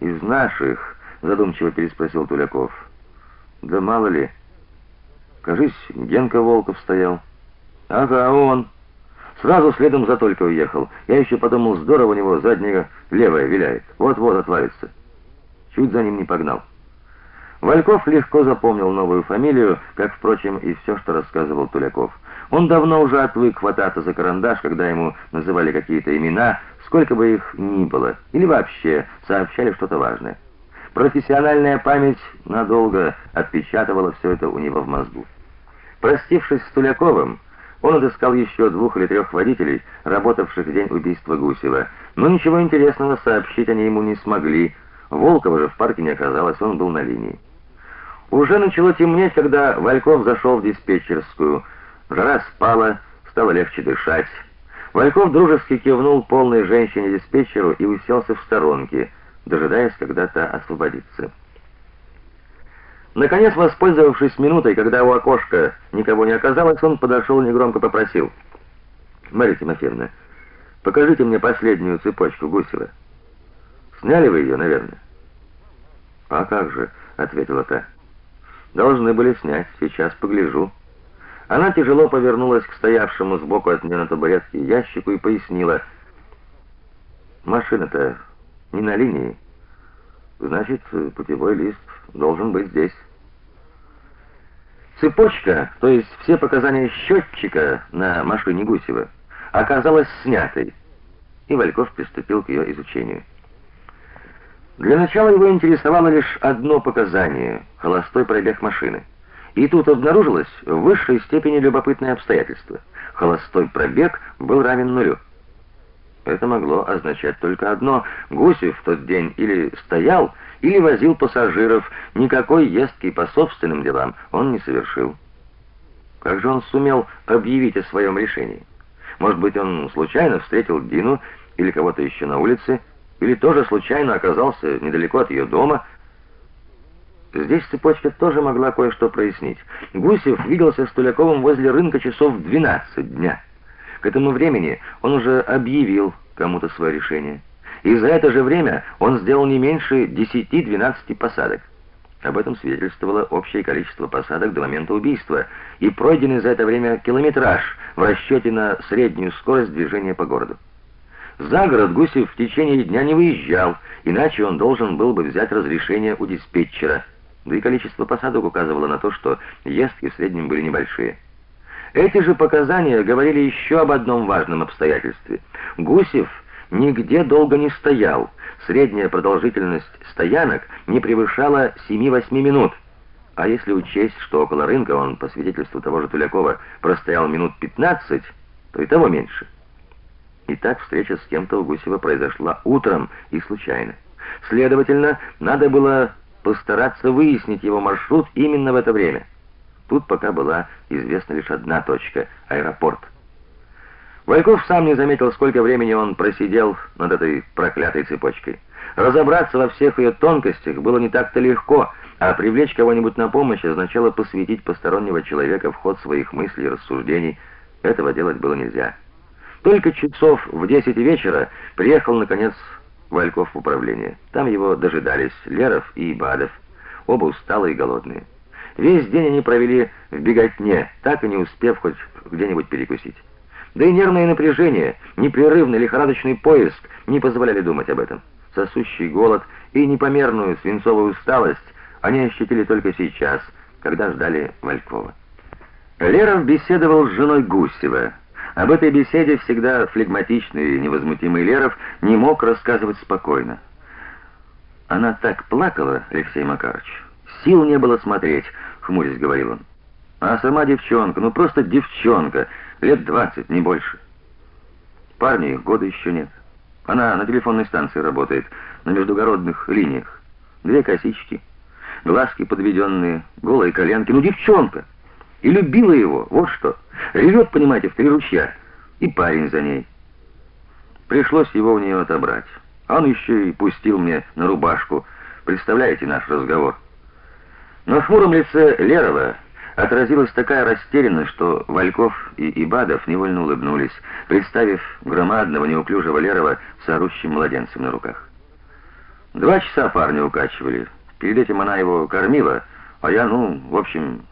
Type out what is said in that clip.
Из наших, задумчиво переспросил Туляков. Да мало ли. Кажись, Генка Волков стоял. Ага, он. Сразу следом за Только уехал. Я еще подумал, здорово у него задняя левая виляет. Вот-вот отвалится. Чуть за ним не погнал. Вальков легко запомнил новую фамилию, как, впрочем, и все, что рассказывал Туляков. Он давно уже отвык хвататься за карандаш, когда ему называли какие-то имена, сколько бы их ни было, или вообще сообщали что-то важное. Профессиональная память надолго отпечатывала все это у него в мозгу. Простившись с Туляковым, он отыскал еще двух или трех водителей, работавших в день убийства Гусева, но ничего интересного сообщить они ему не смогли. Волкова же в парке не оказалось, он был на линии. Уже начало темнеть, когда Вальков зашел в диспетчерскую. Жара спала, стало легче дышать. Вальков дружески кивнул полной женщине-диспетчеру и уселся в сторонке, дожидаясь, когда та освободится. Наконец, воспользовавшись минутой, когда у окошка никого не оказалось, он подошел и негромко попросил: "Мария Тимофеевна, покажите мне последнюю цепочку Гусева. Сняли вы ее, наверное?" "А как же?" ответила та. "Должны были снять, сейчас погляжу." Она тяжело повернулась к стоявшему сбоку от нее на табуретке ящику и пояснила: "Машина-то не на линии. Значит, путевой лист должен быть здесь". Цепочка, то есть все показания счетчика на машине Гусева, оказалась снятой, и Вальков приступил к ее изучению. Для начала его интересовало лишь одно показание холостой пробег машины. И тут обнаружилось в высшей степени любопытное обстоятельство. Холостой пробег был равен нулю. Это могло означать только одно: Гусев в тот день или стоял, или возил пассажиров, никакой ездки по собственным делам он не совершил. Как же он сумел объявить о своем решении? Может быть, он случайно встретил Дину или кого-то еще на улице, или тоже случайно оказался недалеко от ее дома? Здесь цепочка тоже могла кое-что прояснить. Гусев виделся с Туляковым возле рынка часов в 12 дня. К этому времени он уже объявил кому-то свое решение и за это же время он сделал не меньше 10-12 посадок. Об этом свидетельствовало общее количество посадок до момента убийства и пройденный за это время километраж в расчете на среднюю скорость движения по городу. За город Гусев в течение дня не выезжал, иначе он должен был бы взять разрешение у диспетчера. Да и количество посадок указывало на то, что ездки в среднем были небольшие. Эти же показания говорили еще об одном важном обстоятельстве. Гусев нигде долго не стоял. Средняя продолжительность стоянок не превышала 7-8 минут. А если учесть, что около рынка он, по свидетельству того же Тулякова, простоял минут 15, то и того меньше. Итак, встреча с кем-то у Гусева произошла утром и случайно. Следовательно, надо было постараться выяснить его маршрут именно в это время. Тут пока была известна лишь одна точка аэропорт. Вальков сам не заметил, сколько времени он просидел над этой проклятой цепочкой. Разобраться во всех ее тонкостях было не так-то легко, а привлечь кого-нибудь на помощь означало посвятить постороннего человека в ход своих мыслей и рассуждений. Этого делать было нельзя. Только часов в десять вечера приехал наконец Вальков в управление. Там его дожидались Леров и Ибадов, оба усталые и голодные. Весь день они провели в беготне, так и не успев хоть где-нибудь перекусить. Да и нервное напряжение, непрерывный лихорадочный поиск не позволяли думать об этом. Сосущий голод и непомерную свинцовую усталость они ощутили только сейчас, когда ждали Валькова. Леров беседовал с женой Гусева. Об этой беседе всегда флегматичный и невозмутимый Леров не мог рассказывать спокойно. Она так плакала, Алексей Макарович. Сил не было смотреть, хмурясь говорил он. А сама девчонка, ну просто девчонка, лет двадцать, не больше. Парни их года еще нет. Она на телефонной станции работает, на междугородных линиях. Две косички, глазки подведенные, голые коленки, ну девчонка. И любила его, вот что. Ревет, понимаете, в три ручья. И парень за ней. Пришлось его у нее отобрать. Он еще и пустил мне на рубашку. Представляете наш разговор? На хмуром лице Лерова отразилась такая растерянность, что Вальков и Ибадов невольно улыбнулись, представив громадного неуклюжего Лерова с орущим младенцем на руках. Два часа парня укачивали. Перед этим она его кормила, а я, ну, в общем,